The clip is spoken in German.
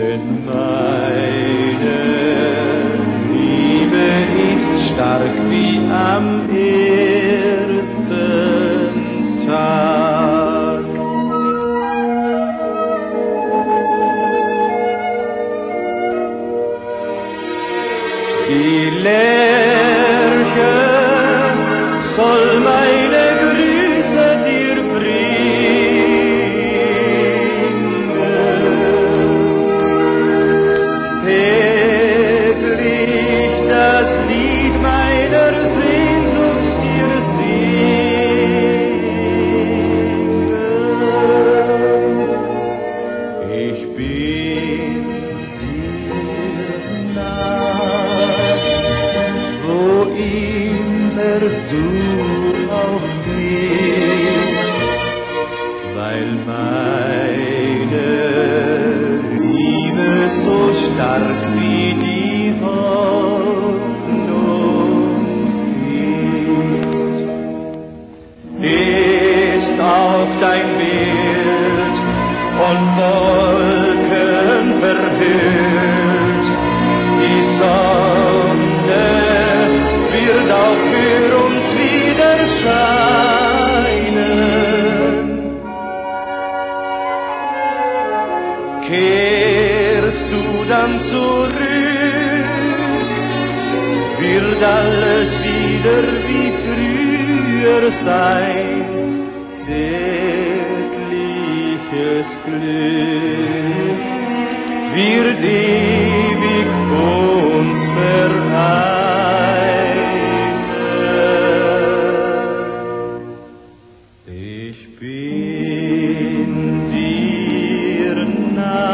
denn meine Liebe ist stark wie am ersten Tag. Die Lerche soll meine immer du auch bist, weil meine Liebe so stark wie die Hoffnung ist. Ist auch dein Bild von Wolken Kehrst du dann zurück, wird alles wieder wie früher sein. Zärtliches Glück wird ewig Krishna